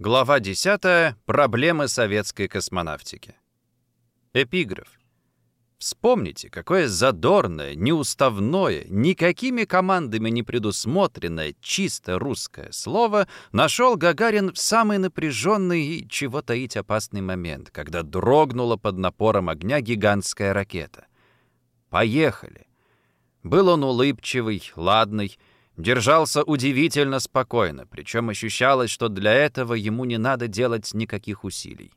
Глава 10. Проблемы советской космонавтики. Эпиграф. Вспомните, какое задорное, неуставное, никакими командами не предусмотренное, чисто русское слово нашел Гагарин в самый напряженный и, чего таить, опасный момент, когда дрогнула под напором огня гигантская ракета. Поехали. Был он улыбчивый, ладный, Держался удивительно спокойно, причем ощущалось, что для этого ему не надо делать никаких усилий.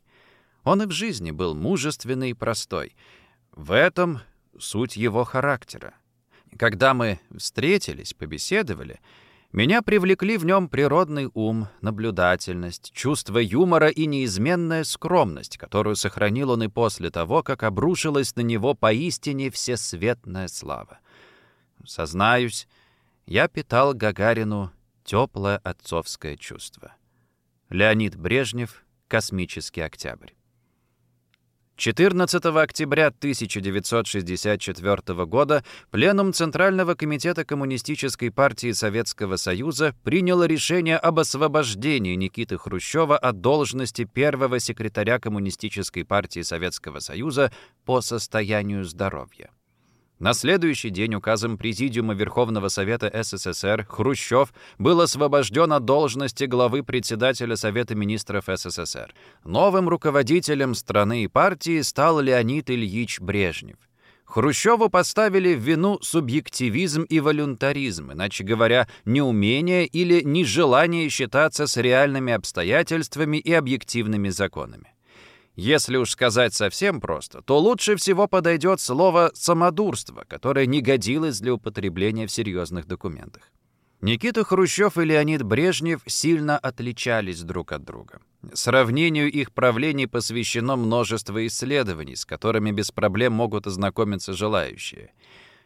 Он и в жизни был мужественный и простой. В этом суть его характера. Когда мы встретились, побеседовали, меня привлекли в нем природный ум, наблюдательность, чувство юмора и неизменная скромность, которую сохранил он и после того, как обрушилась на него поистине всесветная слава. Сознаюсь, я питал Гагарину теплое отцовское чувство. Леонид Брежнев, «Космический октябрь». 14 октября 1964 года Пленум Центрального комитета Коммунистической партии Советского Союза приняло решение об освобождении Никиты Хрущева от должности первого секретаря Коммунистической партии Советского Союза по состоянию здоровья. На следующий день указом Президиума Верховного Совета СССР Хрущев был освобожден от должности главы председателя Совета министров СССР. Новым руководителем страны и партии стал Леонид Ильич Брежнев. Хрущеву поставили в вину субъективизм и волюнтаризм, иначе говоря, неумение или нежелание считаться с реальными обстоятельствами и объективными законами. Если уж сказать совсем просто, то лучше всего подойдет слово «самодурство», которое не годилось для употребления в серьезных документах. Никита Хрущев и Леонид Брежнев сильно отличались друг от друга. Сравнению их правлений посвящено множество исследований, с которыми без проблем могут ознакомиться желающие.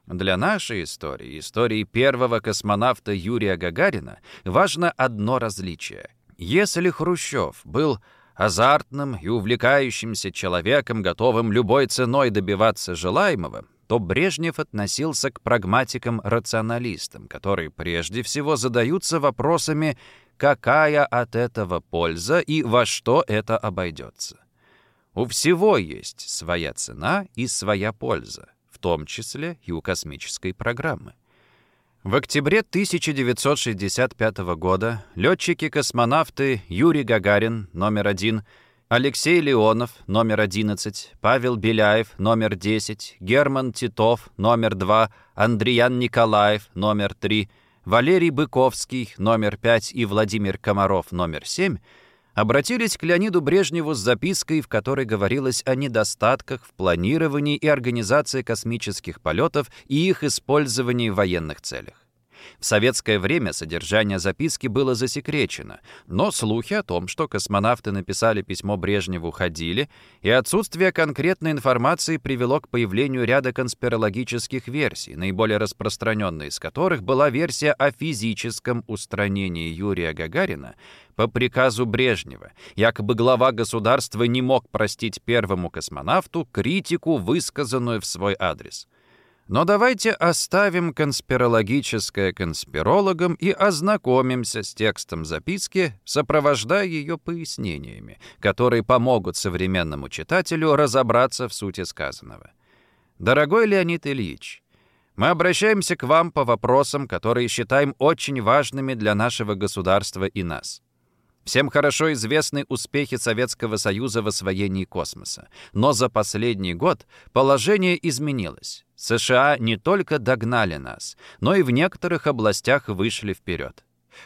Для нашей истории, истории первого космонавта Юрия Гагарина, важно одно различие. Если Хрущев был азартным и увлекающимся человеком, готовым любой ценой добиваться желаемого, то Брежнев относился к прагматикам-рационалистам, которые прежде всего задаются вопросами, какая от этого польза и во что это обойдется. У всего есть своя цена и своя польза, в том числе и у космической программы. В октябре 1965 года летчики-космонавты Юрий Гагарин, номер один, Алексей Леонов, номер 11, Павел Беляев, номер 10, Герман Титов, номер 2, Андриан Николаев, номер 3, Валерий Быковский, номер 5 и Владимир Комаров, номер 7 обратились к Леониду Брежневу с запиской, в которой говорилось о недостатках в планировании и организации космических полетов и их использовании в военных целях. В советское время содержание записки было засекречено, но слухи о том, что космонавты написали письмо Брежневу, ходили, и отсутствие конкретной информации привело к появлению ряда конспирологических версий, наиболее распространенной из которых была версия о физическом устранении Юрия Гагарина по приказу Брежнева. Якобы глава государства не мог простить первому космонавту критику, высказанную в свой адрес. Но давайте оставим конспирологическое конспирологам и ознакомимся с текстом записки, сопровождая ее пояснениями, которые помогут современному читателю разобраться в сути сказанного. Дорогой Леонид Ильич, мы обращаемся к вам по вопросам, которые считаем очень важными для нашего государства и нас. Всем хорошо известны успехи Советского Союза в освоении космоса. Но за последний год положение изменилось. США не только догнали нас, но и в некоторых областях вышли вперед.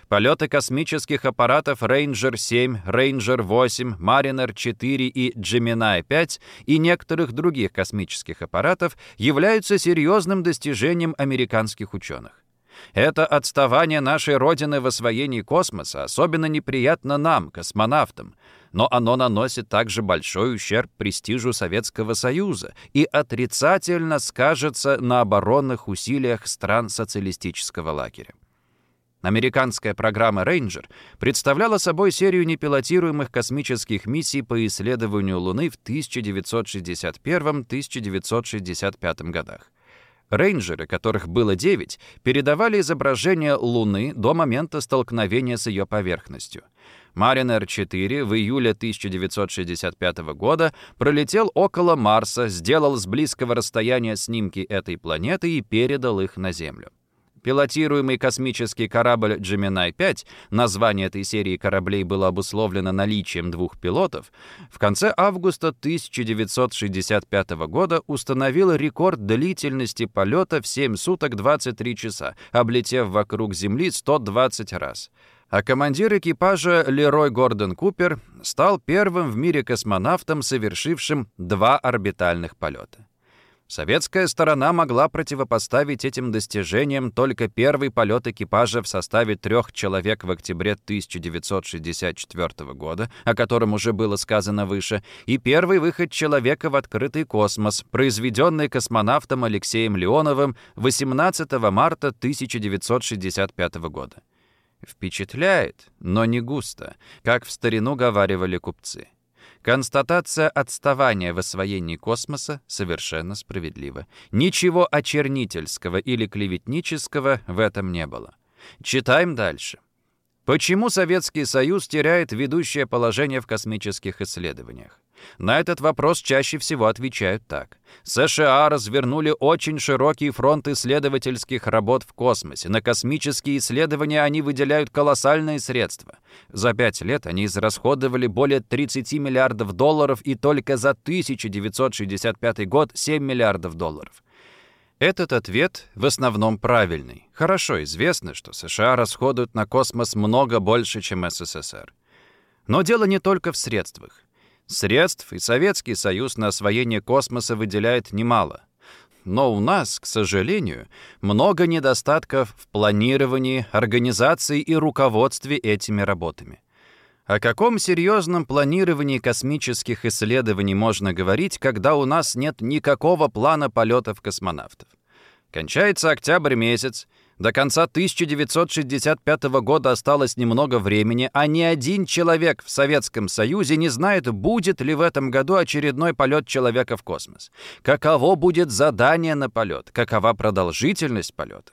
Полеты космических аппаратов Ranger-7, Ranger-8, Mariner-4 и Gemini-5 и некоторых других космических аппаратов являются серьезным достижением американских ученых. Это отставание нашей Родины в освоении космоса особенно неприятно нам, космонавтам, но оно наносит также большой ущерб престижу Советского Союза и отрицательно скажется на оборонных усилиях стран социалистического лагеря. Американская программа «Рейнджер» представляла собой серию непилотируемых космических миссий по исследованию Луны в 1961-1965 годах. Рейнджеры, которых было 9, передавали изображение Луны до момента столкновения с ее поверхностью. Маринер-4 в июле 1965 года пролетел около Марса, сделал с близкого расстояния снимки этой планеты и передал их на Землю. Пилотируемый космический корабль «Джеминай-5», название этой серии кораблей было обусловлено наличием двух пилотов, в конце августа 1965 года установил рекорд длительности полета в 7 суток 23 часа, облетев вокруг Земли 120 раз. А командир экипажа Лерой Гордон Купер стал первым в мире космонавтом, совершившим два орбитальных полета. Советская сторона могла противопоставить этим достижениям только первый полет экипажа в составе трех человек в октябре 1964 года, о котором уже было сказано выше, и первый выход человека в открытый космос, произведенный космонавтом Алексеем Леоновым 18 марта 1965 года. Впечатляет, но не густо, как в старину говаривали купцы. Констатация отставания в освоении космоса совершенно справедлива. Ничего очернительского или клеветнического в этом не было. Читаем дальше. Почему Советский Союз теряет ведущее положение в космических исследованиях? На этот вопрос чаще всего отвечают так. США развернули очень широкий фронт исследовательских работ в космосе. На космические исследования они выделяют колоссальные средства. За пять лет они израсходовали более 30 миллиардов долларов и только за 1965 год 7 миллиардов долларов. Этот ответ в основном правильный. Хорошо известно, что США расходуют на космос много больше, чем СССР. Но дело не только в средствах. Средств и Советский Союз на освоение космоса выделяет немало. Но у нас, к сожалению, много недостатков в планировании, организации и руководстве этими работами. О каком серьезном планировании космических исследований можно говорить, когда у нас нет никакого плана полетов космонавтов? Кончается октябрь месяц, до конца 1965 года осталось немного времени, а ни один человек в Советском Союзе не знает, будет ли в этом году очередной полет человека в космос. Каково будет задание на полет, какова продолжительность полета.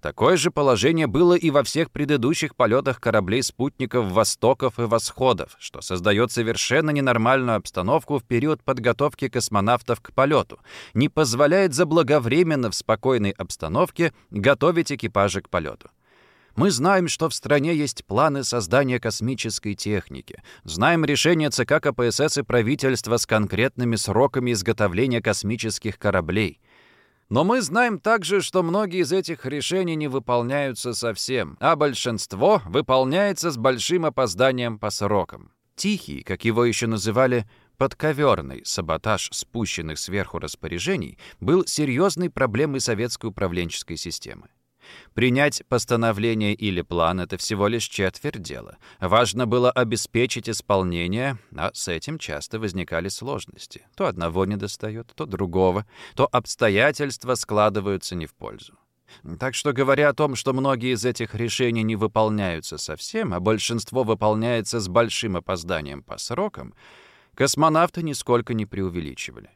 Такое же положение было и во всех предыдущих полетах кораблей-спутников «Востоков» и «Восходов», что создает совершенно ненормальную обстановку в период подготовки космонавтов к полету, не позволяет заблаговременно в спокойной обстановке готовить экипажи к полету. Мы знаем, что в стране есть планы создания космической техники. Знаем решение ЦК КПСС и правительства с конкретными сроками изготовления космических кораблей. Но мы знаем также, что многие из этих решений не выполняются совсем, а большинство выполняется с большим опозданием по срокам. Тихий, как его еще называли, подковерный саботаж спущенных сверху распоряжений был серьезной проблемой советской управленческой системы. Принять постановление или план — это всего лишь четверть дела. Важно было обеспечить исполнение, а с этим часто возникали сложности. То одного недостает, то другого, то обстоятельства складываются не в пользу. Так что, говоря о том, что многие из этих решений не выполняются совсем, а большинство выполняется с большим опозданием по срокам, космонавты нисколько не преувеличивали.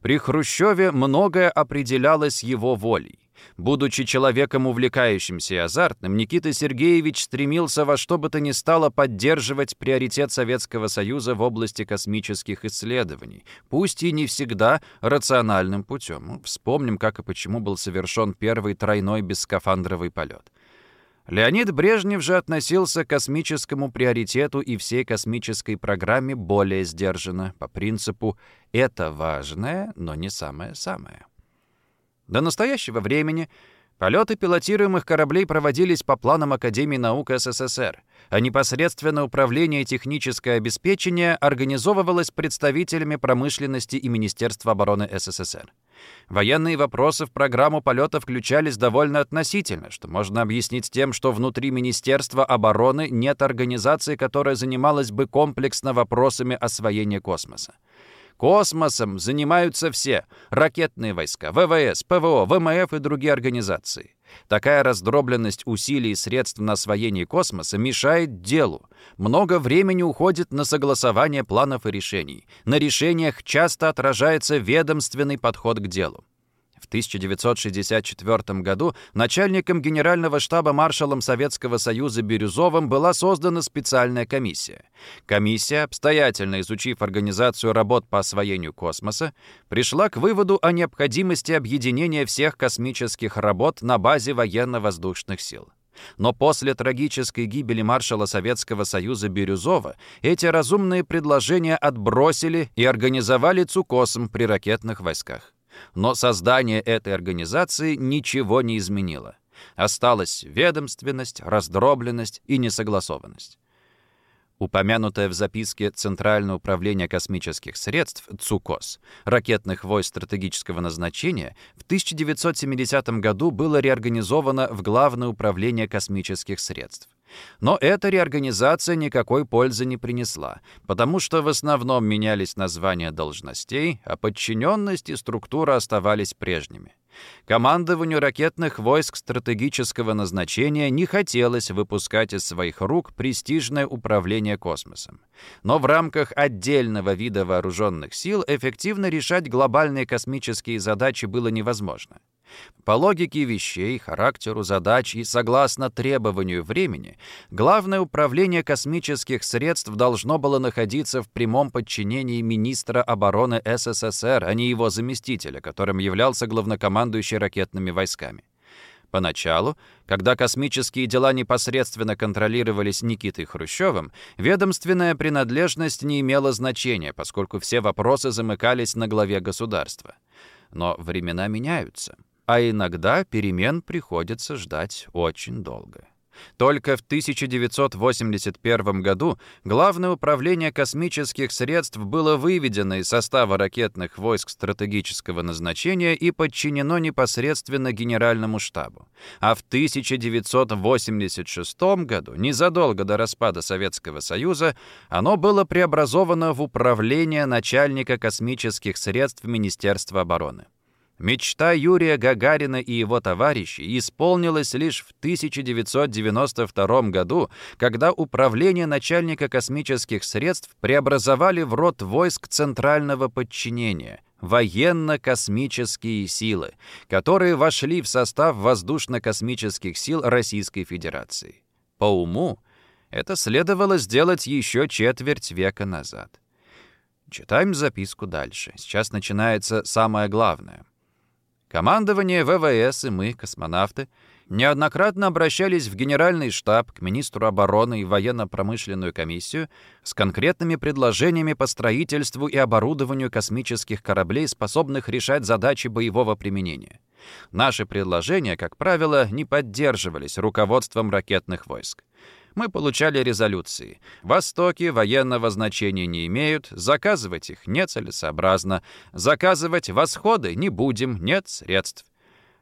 При Хрущеве многое определялось его волей. Будучи человеком увлекающимся и азартным, Никита Сергеевич стремился во что бы то ни стало поддерживать приоритет Советского Союза в области космических исследований, пусть и не всегда рациональным путем. Ну, вспомним, как и почему был совершен первый тройной бесскафандровый полет. Леонид Брежнев же относился к космическому приоритету и всей космической программе более сдержанно, по принципу «это важное, но не самое-самое». До настоящего времени полеты пилотируемых кораблей проводились по планам Академии наук СССР, а непосредственно управление и техническое обеспечение организовывалось представителями промышленности и Министерства обороны СССР. Военные вопросы в программу полета включались довольно относительно, что можно объяснить тем, что внутри Министерства обороны нет организации, которая занималась бы комплексно вопросами освоения космоса. Космосом занимаются все — ракетные войска, ВВС, ПВО, ВМФ и другие организации. Такая раздробленность усилий и средств на освоение космоса мешает делу. Много времени уходит на согласование планов и решений. На решениях часто отражается ведомственный подход к делу. В 1964 году начальником генерального штаба маршалом Советского Союза Бирюзовым была создана специальная комиссия. Комиссия, обстоятельно изучив организацию работ по освоению космоса, пришла к выводу о необходимости объединения всех космических работ на базе военно-воздушных сил. Но после трагической гибели маршала Советского Союза Бирюзова эти разумные предложения отбросили и организовали ЦУКОСом при ракетных войсках. Но создание этой организации ничего не изменило. Осталась ведомственность, раздробленность и несогласованность. Упомянутое в записке Центральное управление космических средств ЦУКОС ракетных войск стратегического назначения в 1970 году было реорганизовано в Главное управление космических средств. Но эта реорганизация никакой пользы не принесла, потому что в основном менялись названия должностей, а подчиненность и структура оставались прежними. Командованию ракетных войск стратегического назначения не хотелось выпускать из своих рук престижное управление космосом. Но в рамках отдельного вида вооруженных сил эффективно решать глобальные космические задачи было невозможно. По логике вещей, характеру задач и согласно требованию времени, Главное управление космических средств должно было находиться в прямом подчинении министра обороны СССР, а не его заместителя, которым являлся главнокомандующий ракетными войсками. Поначалу, когда космические дела непосредственно контролировались Никитой Хрущевым, ведомственная принадлежность не имела значения, поскольку все вопросы замыкались на главе государства. Но времена меняются а иногда перемен приходится ждать очень долго. Только в 1981 году Главное управление космических средств было выведено из состава ракетных войск стратегического назначения и подчинено непосредственно Генеральному штабу. А в 1986 году, незадолго до распада Советского Союза, оно было преобразовано в управление начальника космических средств Министерства обороны. Мечта Юрия Гагарина и его товарищей исполнилась лишь в 1992 году, когда управление начальника космических средств преобразовали в род войск центрального подчинения – военно-космические силы, которые вошли в состав воздушно-космических сил Российской Федерации. По уму, это следовало сделать еще четверть века назад. Читаем записку дальше. Сейчас начинается самое главное – Командование ВВС и мы, космонавты, неоднократно обращались в Генеральный штаб, к министру обороны и военно-промышленную комиссию с конкретными предложениями по строительству и оборудованию космических кораблей, способных решать задачи боевого применения. Наши предложения, как правило, не поддерживались руководством ракетных войск мы получали резолюции. Востоки военного значения не имеют, заказывать их нецелесообразно, заказывать восходы не будем, нет средств.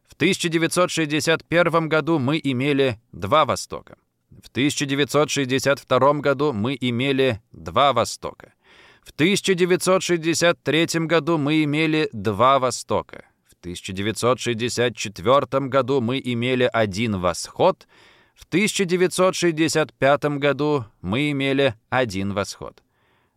В 1961 году мы имели два Востока. В 1962 году мы имели два Востока. В 1963 году мы имели два Востока. В 1964 году мы имели один Восход — в 1965 году мы имели один восход.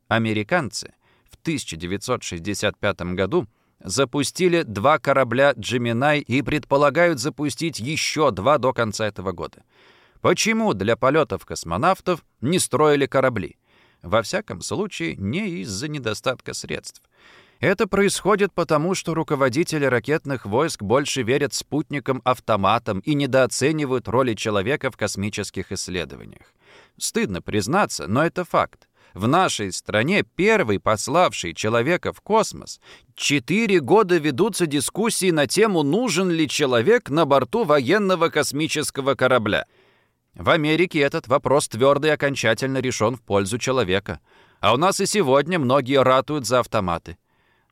Американцы в 1965 году запустили два корабля «Джеминай» и предполагают запустить еще два до конца этого года. Почему для полетов космонавтов не строили корабли? Во всяком случае, не из-за недостатка средств. Это происходит потому, что руководители ракетных войск больше верят спутникам-автоматам и недооценивают роли человека в космических исследованиях. Стыдно признаться, но это факт. В нашей стране первый пославший человека в космос четыре года ведутся дискуссии на тему, нужен ли человек на борту военного космического корабля. В Америке этот вопрос твердо и окончательно решен в пользу человека. А у нас и сегодня многие ратуют за автоматы.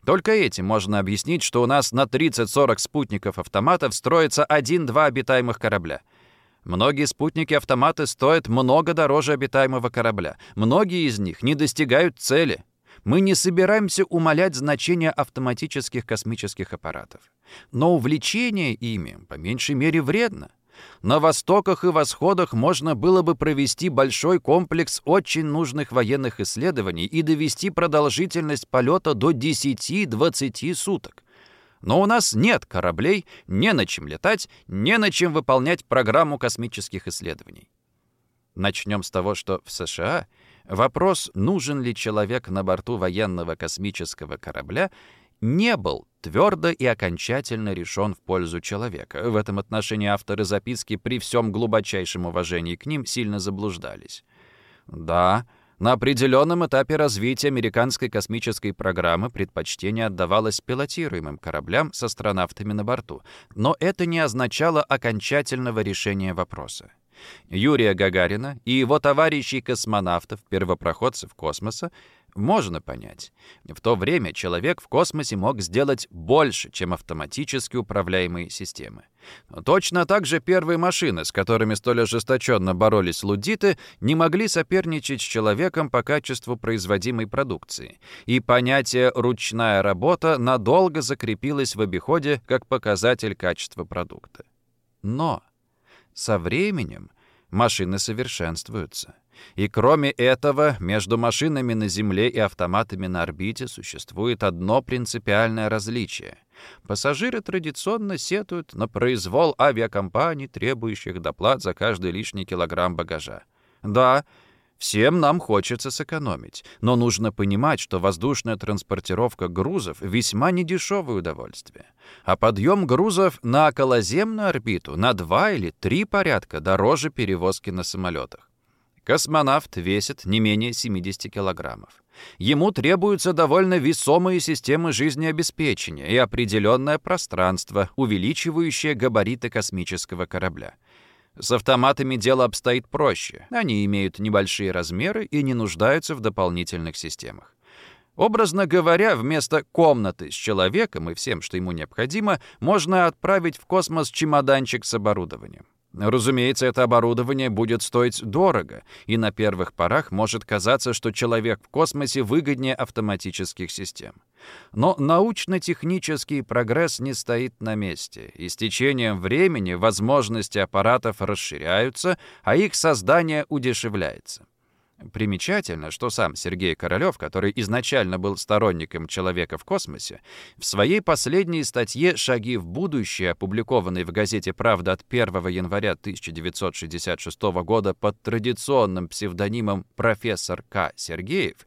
Только этим можно объяснить, что у нас на 30-40 спутников-автоматов строится один-два обитаемых корабля. Многие спутники-автоматы стоят много дороже обитаемого корабля. Многие из них не достигают цели. Мы не собираемся умалять значение автоматических космических аппаратов. Но увлечение ими по меньшей мере вредно. На востоках и восходах можно было бы провести большой комплекс очень нужных военных исследований и довести продолжительность полета до 10-20 суток. Но у нас нет кораблей, не на чем летать, не на чем выполнять программу космических исследований. Начнем с того, что в США вопрос, нужен ли человек на борту военного космического корабля, не был твердо и окончательно решен в пользу человека. В этом отношении авторы записки при всем глубочайшем уважении к ним сильно заблуждались. Да, на определенном этапе развития американской космической программы предпочтение отдавалось пилотируемым кораблям с астронавтами на борту, но это не означало окончательного решения вопроса. Юрия Гагарина и его товарищей-космонавтов, первопроходцев космоса, можно понять. В то время человек в космосе мог сделать больше, чем автоматически управляемые системы. Но точно так же первые машины, с которыми столь ожесточенно боролись лудиты, не могли соперничать с человеком по качеству производимой продукции. И понятие «ручная работа» надолго закрепилось в обиходе как показатель качества продукта. Но со временем машины совершенствуются. И кроме этого, между машинами на Земле и автоматами на орбите существует одно принципиальное различие. Пассажиры традиционно сетуют на произвол авиакомпаний, требующих доплат за каждый лишний килограмм багажа. Да, Всем нам хочется сэкономить, но нужно понимать, что воздушная транспортировка грузов — весьма недешевое удовольствие. А подъем грузов на околоземную орбиту на два или три порядка дороже перевозки на самолетах. Космонавт весит не менее 70 килограммов. Ему требуются довольно весомые системы жизнеобеспечения и определенное пространство, увеличивающее габариты космического корабля. С автоматами дело обстоит проще. Они имеют небольшие размеры и не нуждаются в дополнительных системах. Образно говоря, вместо комнаты с человеком и всем, что ему необходимо, можно отправить в космос чемоданчик с оборудованием. Разумеется, это оборудование будет стоить дорого, и на первых порах может казаться, что человек в космосе выгоднее автоматических систем. Но научно-технический прогресс не стоит на месте, и с течением времени возможности аппаратов расширяются, а их создание удешевляется. Примечательно, что сам Сергей Королёв, который изначально был сторонником человека в космосе, в своей последней статье «Шаги в будущее», опубликованной в газете «Правда» от 1 января 1966 года под традиционным псевдонимом «Профессор К. Сергеев»,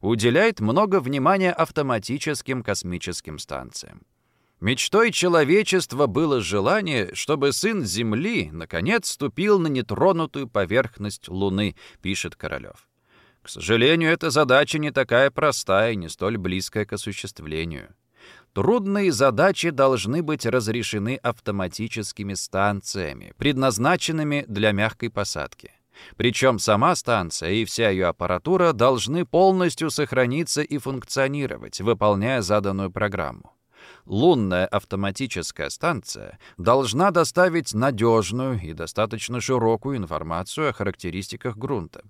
уделяет много внимания автоматическим космическим станциям. Мечтой человечества было желание, чтобы сын Земли наконец ступил на нетронутую поверхность Луны, пишет Королёв. К сожалению, эта задача не такая простая и не столь близкая к осуществлению. Трудные задачи должны быть разрешены автоматическими станциями, предназначенными для мягкой посадки. Причем сама станция и вся ее аппаратура должны полностью сохраниться и функционировать, выполняя заданную программу лунная автоматическая станция должна доставить надежную и достаточно широкую информацию о характеристиках грунта.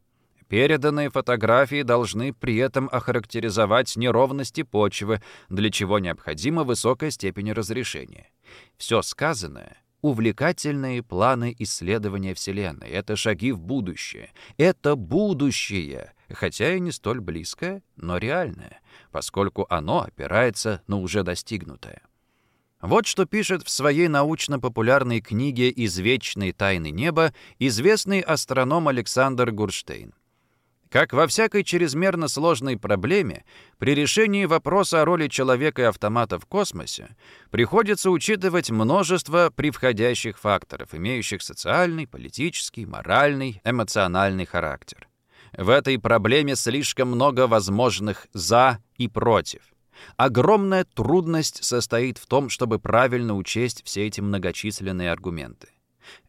Переданные фотографии должны при этом охарактеризовать неровности почвы, для чего необходима высокая степень разрешения. Все сказанное — увлекательные планы исследования Вселенной. Это шаги в будущее. Это будущее, хотя и не столь близкое, но реальное поскольку оно опирается на уже достигнутое. Вот что пишет в своей научно-популярной книге «Извечные тайны неба» известный астроном Александр Гурштейн. Как во всякой чрезмерно сложной проблеме, при решении вопроса о роли человека и автомата в космосе приходится учитывать множество превходящих факторов, имеющих социальный, политический, моральный, эмоциональный характер. В этой проблеме слишком много возможных «за» и «против». Огромная трудность состоит в том, чтобы правильно учесть все эти многочисленные аргументы.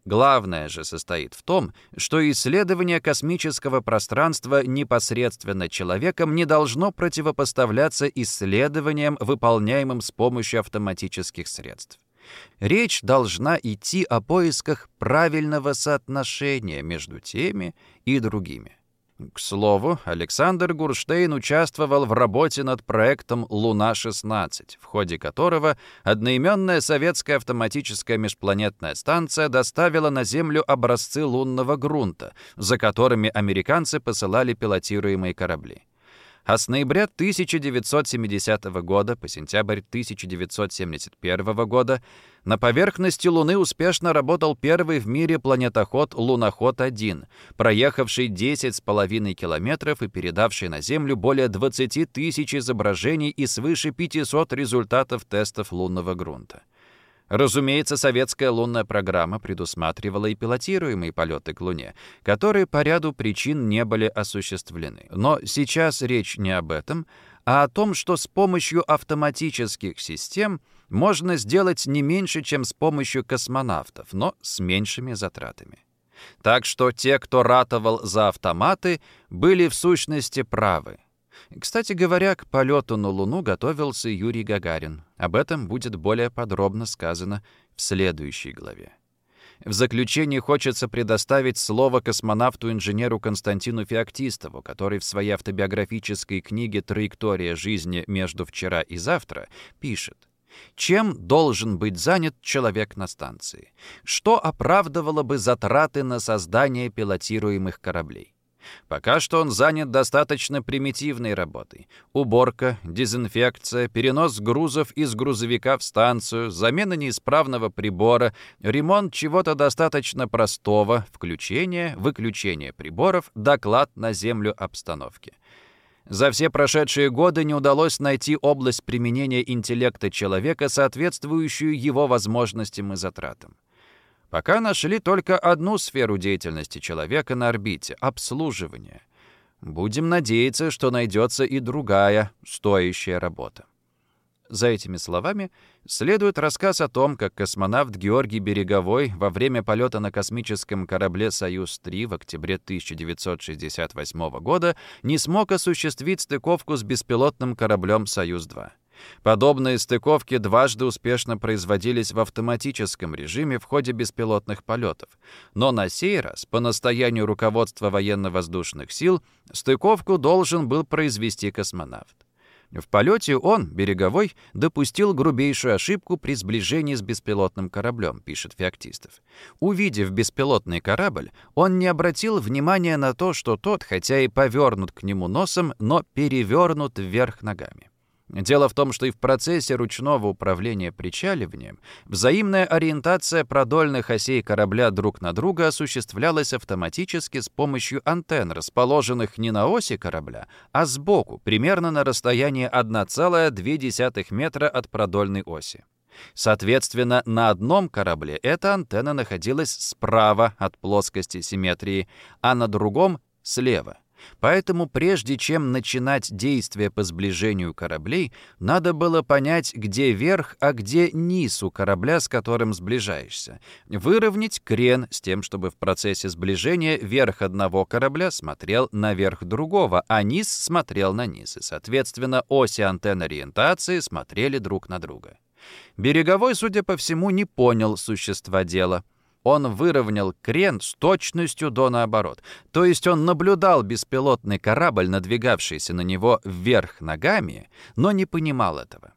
Главное же состоит в том, что исследование космического пространства непосредственно человеком не должно противопоставляться исследованиям, выполняемым с помощью автоматических средств. Речь должна идти о поисках правильного соотношения между теми и другими. К слову, Александр Гурштейн участвовал в работе над проектом «Луна-16», в ходе которого одноименная советская автоматическая межпланетная станция доставила на Землю образцы лунного грунта, за которыми американцы посылали пилотируемые корабли. А с ноября 1970 года по сентябрь 1971 года на поверхности Луны успешно работал первый в мире планетоход «Луноход-1», проехавший 10,5 километров и передавший на Землю более 20 тысяч изображений и свыше 500 результатов тестов лунного грунта. Разумеется, советская лунная программа предусматривала и пилотируемые полеты к Луне, которые по ряду причин не были осуществлены. Но сейчас речь не об этом, а о том, что с помощью автоматических систем можно сделать не меньше, чем с помощью космонавтов, но с меньшими затратами. Так что те, кто ратовал за автоматы, были в сущности правы. Кстати говоря, к полету на Луну готовился Юрий Гагарин. Об этом будет более подробно сказано в следующей главе. В заключение хочется предоставить слово космонавту-инженеру Константину Феоктистову, который в своей автобиографической книге «Траектория жизни между вчера и завтра» пишет чем должен быть занят человек на станции? Что оправдывало бы затраты на создание пилотируемых кораблей? Пока что он занят достаточно примитивной работой. Уборка, дезинфекция, перенос грузов из грузовика в станцию, замена неисправного прибора, ремонт чего-то достаточно простого, включение, выключение приборов, доклад на землю обстановки. За все прошедшие годы не удалось найти область применения интеллекта человека, соответствующую его возможностям и затратам. Пока нашли только одну сферу деятельности человека на орбите — обслуживание. Будем надеяться, что найдется и другая стоящая работа. За этими словами следует рассказ о том, как космонавт Георгий Береговой во время полета на космическом корабле «Союз-3» в октябре 1968 года не смог осуществить стыковку с беспилотным кораблем «Союз-2». Подобные стыковки дважды успешно производились в автоматическом режиме в ходе беспилотных полетов. Но на сей раз, по настоянию руководства военно-воздушных сил, стыковку должен был произвести космонавт. В полете он, береговой, допустил грубейшую ошибку при сближении с беспилотным кораблем, пишет Феоктистов. Увидев беспилотный корабль, он не обратил внимания на то, что тот, хотя и повернут к нему носом, но перевернут вверх ногами. Дело в том, что и в процессе ручного управления причаливанием взаимная ориентация продольных осей корабля друг на друга осуществлялась автоматически с помощью антенн, расположенных не на оси корабля, а сбоку, примерно на расстоянии 1,2 метра от продольной оси. Соответственно, на одном корабле эта антенна находилась справа от плоскости симметрии, а на другом — слева — Поэтому прежде чем начинать действия по сближению кораблей, надо было понять, где верх, а где низ у корабля, с которым сближаешься. Выровнять крен с тем, чтобы в процессе сближения верх одного корабля смотрел на верх другого, а низ смотрел на низ. И, соответственно, оси антенн ориентации смотрели друг на друга. Береговой, судя по всему, не понял существа дела — он выровнял крен с точностью до наоборот. То есть он наблюдал беспилотный корабль, надвигавшийся на него вверх ногами, но не понимал этого.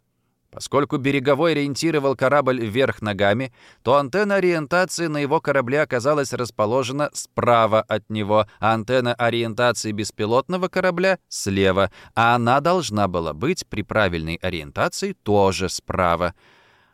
Поскольку береговой ориентировал корабль вверх ногами, то антенна ориентации на его корабле оказалась расположена справа от него, а антенна ориентации беспилотного корабля — слева, а она должна была быть при правильной ориентации тоже справа.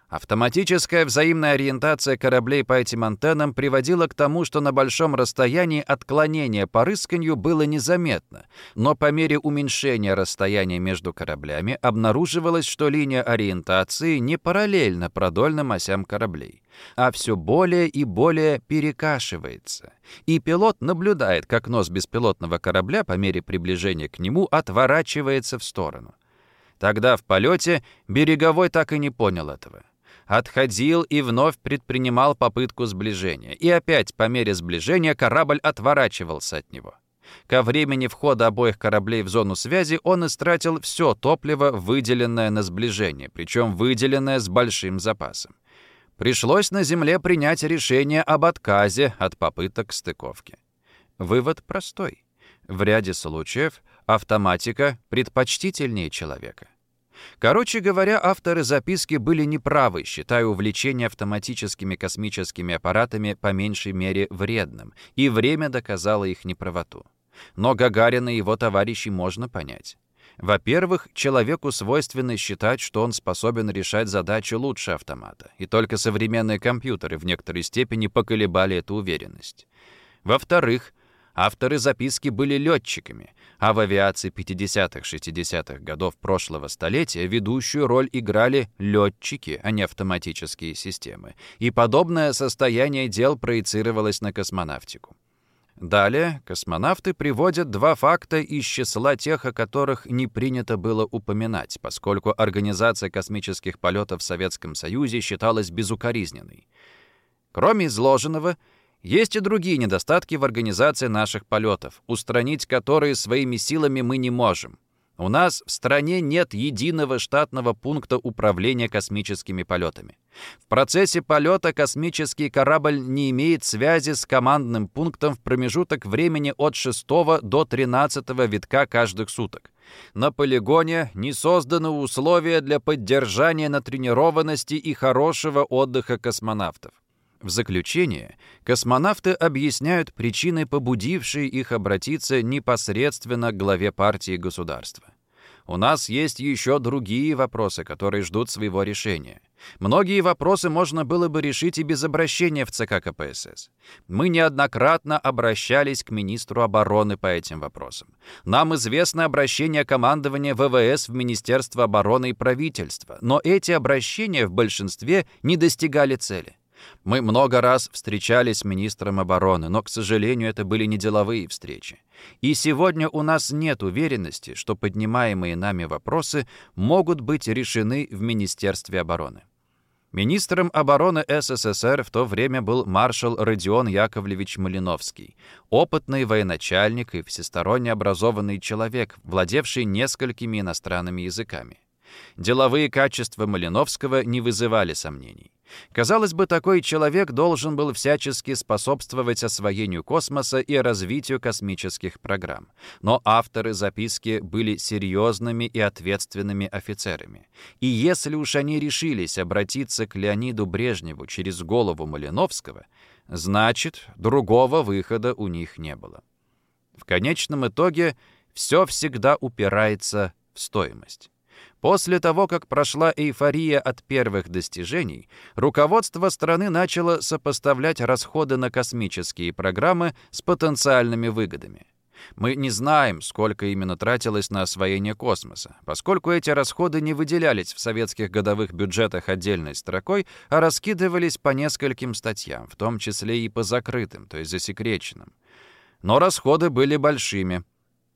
Автоматическая взаимная ориентация кораблей по этим антеннам приводила к тому, что на большом расстоянии отклонение по рысканью было незаметно, но по мере уменьшения расстояния между кораблями обнаруживалось, что линия ориентации не параллельна продольным осям кораблей, а все более и более перекашивается. И пилот наблюдает, как нос беспилотного корабля по мере приближения к нему отворачивается в сторону. Тогда в полете береговой так и не понял этого отходил и вновь предпринимал попытку сближения. И опять, по мере сближения, корабль отворачивался от него. Ко времени входа обоих кораблей в зону связи он истратил все топливо, выделенное на сближение, причем выделенное с большим запасом. Пришлось на Земле принять решение об отказе от попыток стыковки. Вывод простой. В ряде случаев автоматика предпочтительнее человека. Короче говоря, авторы записки были неправы, считая увлечение автоматическими космическими аппаратами по меньшей мере вредным, и время доказало их неправоту. Но Гагарина и его товарищей можно понять. Во-первых, человеку свойственно считать, что он способен решать задачи лучше автомата, и только современные компьютеры в некоторой степени поколебали эту уверенность. Во-вторых, авторы записки были летчиками, а в авиации 50-60-х годов прошлого столетия ведущую роль играли летчики, а не автоматические системы, и подобное состояние дел проецировалось на космонавтику. Далее космонавты приводят два факта из числа тех, о которых не принято было упоминать, поскольку организация космических полетов в Советском Союзе считалась безукоризненной. Кроме изложенного, есть и другие недостатки в организации наших полетов, устранить которые своими силами мы не можем. У нас в стране нет единого штатного пункта управления космическими полетами. В процессе полета космический корабль не имеет связи с командным пунктом в промежуток времени от 6 до 13 витка каждых суток. На полигоне не созданы условия для поддержания натренированности и хорошего отдыха космонавтов. В заключение, космонавты объясняют причины, побудившие их обратиться непосредственно к главе партии государства. У нас есть еще другие вопросы, которые ждут своего решения. Многие вопросы можно было бы решить и без обращения в ЦК КПСС. Мы неоднократно обращались к министру обороны по этим вопросам. Нам известно обращение командования ВВС в Министерство обороны и правительства, но эти обращения в большинстве не достигали цели. Мы много раз встречались с министром обороны, но, к сожалению, это были не деловые встречи. И сегодня у нас нет уверенности, что поднимаемые нами вопросы могут быть решены в Министерстве обороны. Министром обороны СССР в то время был маршал Родион Яковлевич Малиновский, опытный военачальник и всесторонне образованный человек, владевший несколькими иностранными языками. Деловые качества Малиновского не вызывали сомнений. Казалось бы, такой человек должен был всячески способствовать освоению космоса и развитию космических программ. Но авторы записки были серьезными и ответственными офицерами. И если уж они решились обратиться к Леониду Брежневу через голову Малиновского, значит, другого выхода у них не было. В конечном итоге все всегда упирается в стоимость. После того, как прошла эйфория от первых достижений, руководство страны начало сопоставлять расходы на космические программы с потенциальными выгодами. Мы не знаем, сколько именно тратилось на освоение космоса, поскольку эти расходы не выделялись в советских годовых бюджетах отдельной строкой, а раскидывались по нескольким статьям, в том числе и по закрытым, то есть засекреченным. Но расходы были большими,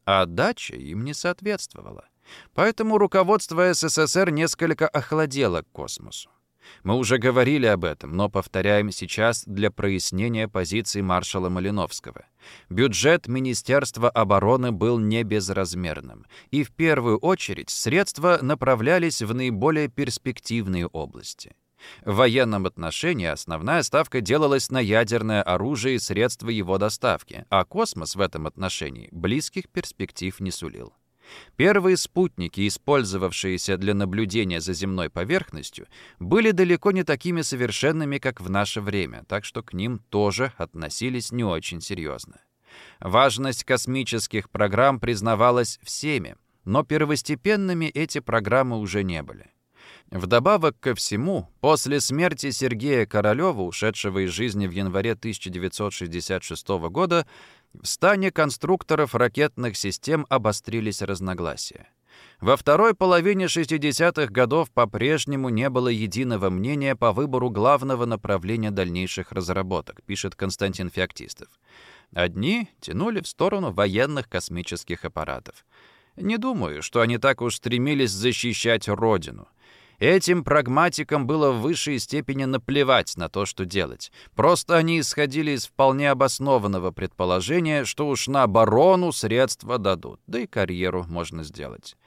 а отдача им не соответствовала. Поэтому руководство СССР несколько охладело к космосу. Мы уже говорили об этом, но повторяем сейчас для прояснения позиции маршала Малиновского. Бюджет Министерства обороны был не безразмерным, и в первую очередь средства направлялись в наиболее перспективные области. В военном отношении основная ставка делалась на ядерное оружие и средства его доставки, а космос в этом отношении близких перспектив не сулил. Первые спутники, использовавшиеся для наблюдения за земной поверхностью, были далеко не такими совершенными, как в наше время, так что к ним тоже относились не очень серьезно. Важность космических программ признавалась всеми, но первостепенными эти программы уже не были. Вдобавок ко всему, после смерти Сергея Королева, ушедшего из жизни в январе 1966 года, в стане конструкторов ракетных систем обострились разногласия. Во второй половине 60-х годов по-прежнему не было единого мнения по выбору главного направления дальнейших разработок, пишет Константин Феоктистов. Одни тянули в сторону военных космических аппаратов. Не думаю, что они так уж стремились защищать Родину — Этим прагматикам было в высшей степени наплевать на то, что делать. Просто они исходили из вполне обоснованного предположения, что уж на оборону средства дадут, да и карьеру можно сделать.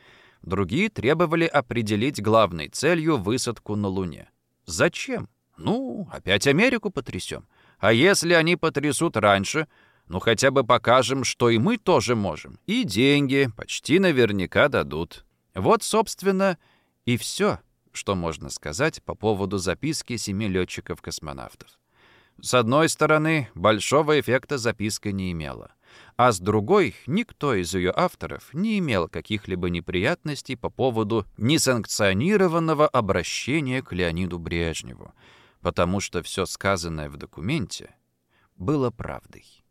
Другие требовали определить главной целью высадку на Луне. Зачем? Ну, опять Америку потрясем. А если они потрясут раньше, ну хотя бы покажем, что и мы тоже можем. И деньги почти наверняка дадут. Вот, собственно, и все что можно сказать по поводу записки семи летчиков-космонавтов. С одной стороны, большого эффекта записка не имела. а с другой никто из ее авторов не имел каких-либо неприятностей по поводу несанкционированного обращения к Леониду Брежневу, потому что все сказанное в документе было правдой.